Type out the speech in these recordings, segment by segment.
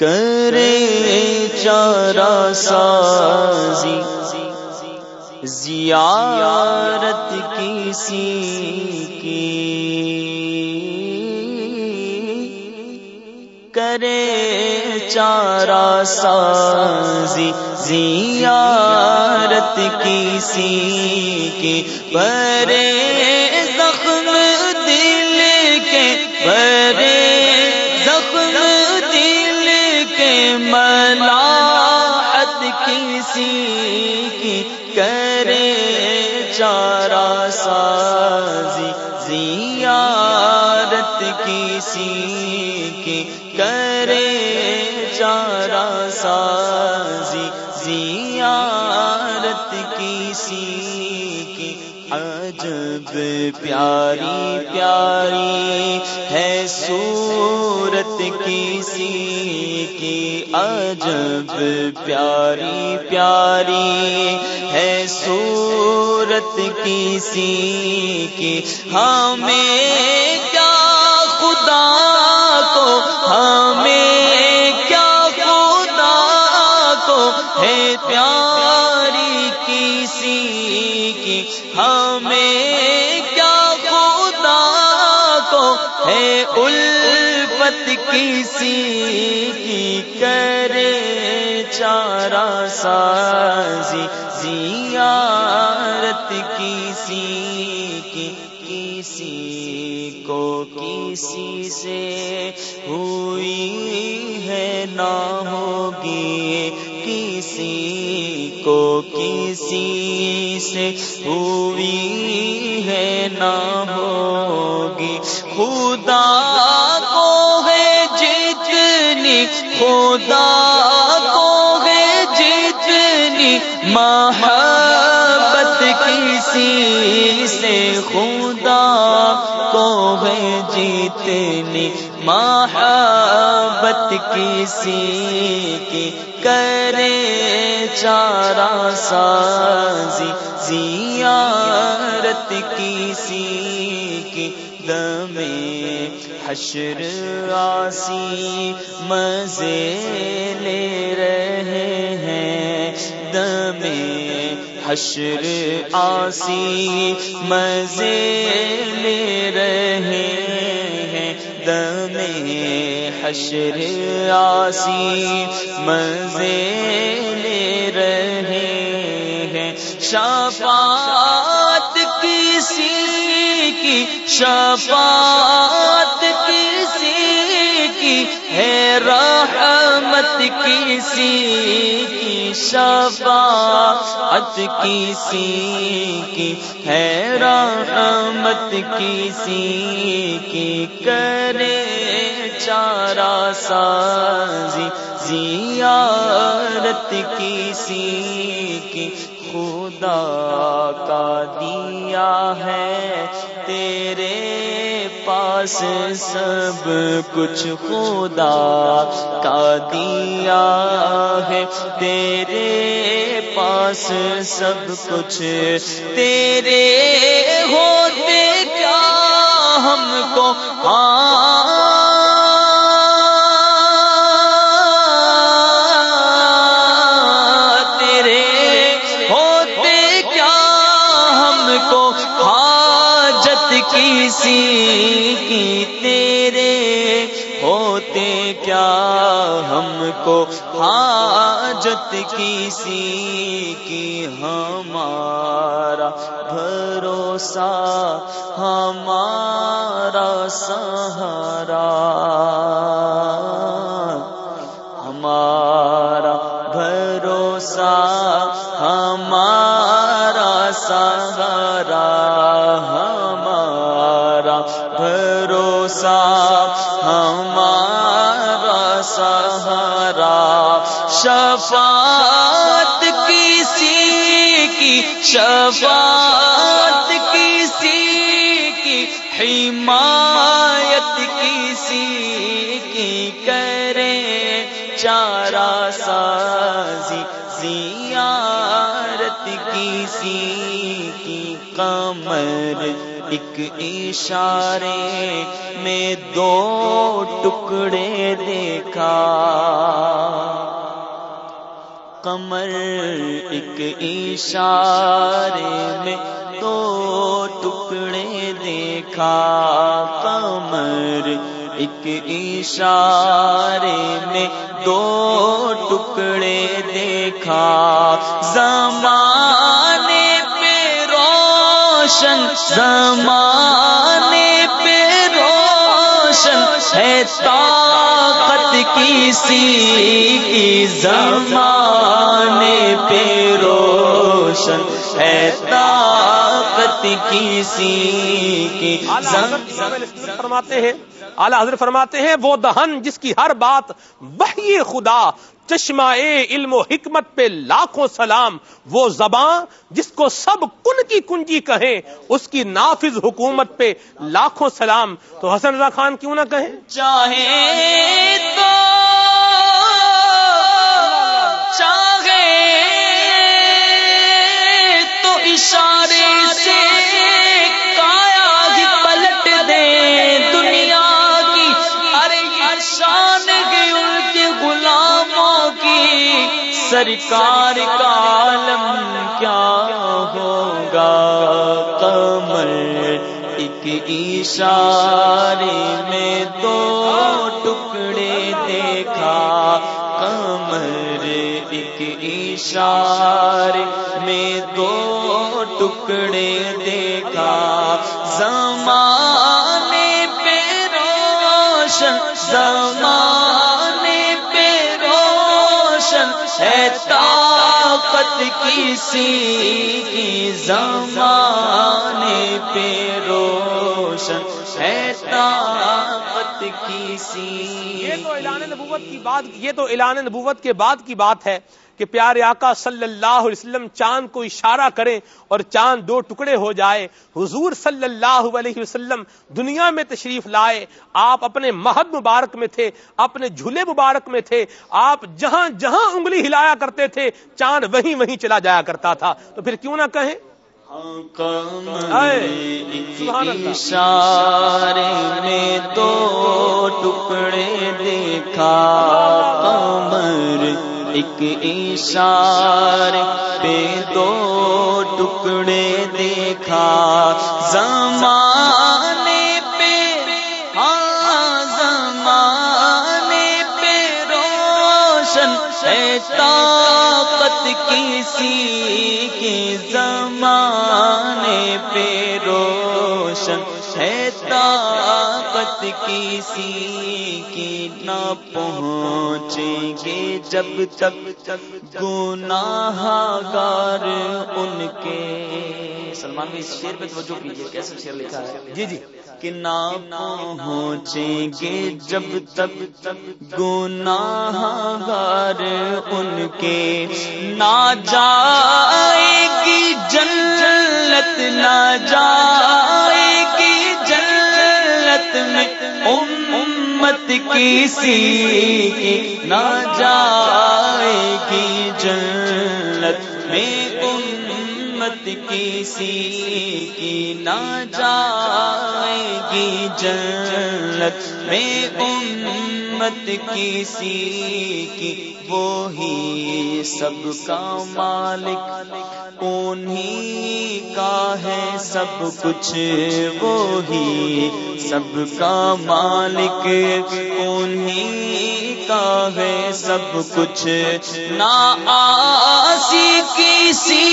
کرے چارا سازی زیارت کسی کی۔ کرے چارا سازی زیارت کسی کی۔ برے سازی، زیارت کسی کی کرے چارا سازی، زیارت کسی کی عجب پیاری پیاری ہے صورت کسی کی عجب پیاری پیاری ہے صورت صورت کسی کی ہمیں کیا خدا کو، ہمیں کیا خدا کو ہے پیاری کسی کی، ہمیں کیا خدا کو ہے الفت کسی کی، کرے چارا سازی زیارت کسی کی کسی کو کسی سے ہوئی ہے نہ ہوگی، کسی کو کسی سے ہوئی ہے نہ ہوگی۔ خدا کو ہے جتنی، خدا کسی سے خدا کو ہے جتنی محبت کسی کی کرے چارا سازی، زیارت کسی کی دم حشر آسی، مزے دم حشر آسی مزے لے رہے ہیں، دم حشر آسی مزے لے رہے ہیں۔ شفاعت کسی کی، شفاعت رحمت کسی کی شفاعت کسی کی ہے رحمت کسی کی کرے چارا سازی زیارت کسی کی خدا کا دیا ہے تیرے پاس سب کچھ خدا کا دیا ہے۔ تیرے پاس سب کچھ تیرے ہوتے کیا ہم کو ہاں کسی کی تیرے ہوتے کیا ہم کو حاجت کسی کی؟ ہمارا بھروسہ ہمارا سہارا شفاعت کسی کی، شفاعت کسی کی، حمایت کسی کی کرے چارا سازی، زیارت کسی کی کمر ایک اشارے میں دو ٹکڑے دیکھا۔ کمر ایک اشارے میں دو ٹکڑے دیکھا کمر ایک اشارے میں دو ٹکڑے دیکھا زمانے پہ روشن، زمانے ہے طاقت کسی کی زمانے پہ روشن ہے طاقت کسی کی فرماتے ہیں۔ اعلی حضرت فرماتے ہیں، وہ دہن جس کی ہر بات وحی خدا، چشمہ علم و حکمت پہ لاکھوں سلام، وہ زباں جس کو سب کن کی کنجی کہیں، اس کی نافذ حکومت پہ لاکھوں سلام۔ تو حسن رضا خان کیوں نہ کہیں؟ چاہے تو چاہے تو اشارے سرکار کا عالم کیا ہوگا؟ کمر ایک اشارے میں دو ٹکڑے دیکھا کمر ایک اشارے کسی کی زمانے پہ روشن یہ تو اعلان نبوت کی بات یہ تو اعلان نبوت کے بعد کی بات ہے کہ پیارے آقا صلی اللہ علیہ وسلم چاند کو اشارہ کریں اور چاند دو ٹکڑے ہو جائے۔ حضور صلی اللہ علیہ وسلم دنیا میں تشریف لائے۔ آپ اپنے مہد مبارک میں تھے، اپنے جھولے مبارک میں تھے۔ آپ جہاں جہاں انگلی ہلایا کرتے تھے، چاند وہیں وہیں چلا جایا کرتا تھا۔ تو پھر کیوں نہ کہیں؟ اشارے میں دو ٹکڑے دیکھا کمر ایک اشارے پہ دو ٹکڑے دیکھا زمانے پہ ہاں زمانے پہ روشن ہے بات کسی کی زمانے پہ روشن ہے طاقت کسی نہ پہنچیں گے جب تک گناہ گار ان کے سلمان بھی اس شیر پہ توجہ کیجیے کیسے شیر لکھا ہے؟ جی جی۔ کہ نہ پہنچیں گے جب تک گناہ گار ان کے نہ جائے گی جنت، نہ جائے امت کسی کی نہ جائے گی جنت میں امت کسی کی نہ جائے گی جنت میں امت کسی کی وہی سب کا مالک انہی کا ہے سب کچھ وہی سب کا مالک کون ہی کا ہے سب کچھ۔ نہ آسی کسی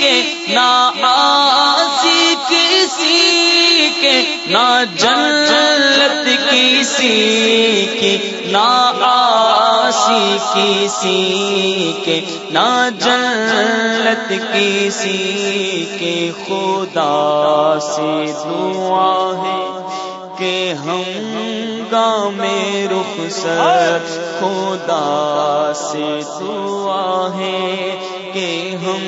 کے نہ آسی کسی کے نہ جنت کسی کی نہ آسی کسی کے نہ جنت کسی کے۔ خدا سے دعا ہے کہ ہم گام رخ سر خدا سے دعا ہے کہ ہم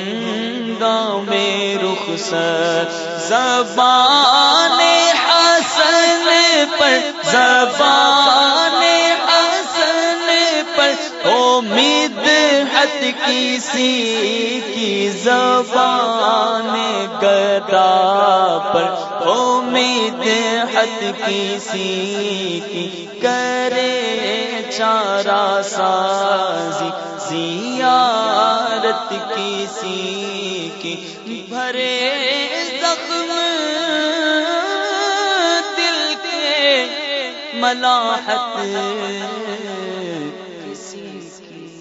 گام رخ سر زبان حسن پر، زبان حسن پر، امید حد کسی کی زبان گدا پر۔ امید حد کسی کی کرے چارا سازی زیا رت کسی کی بھرے زخم دل کے ملاحت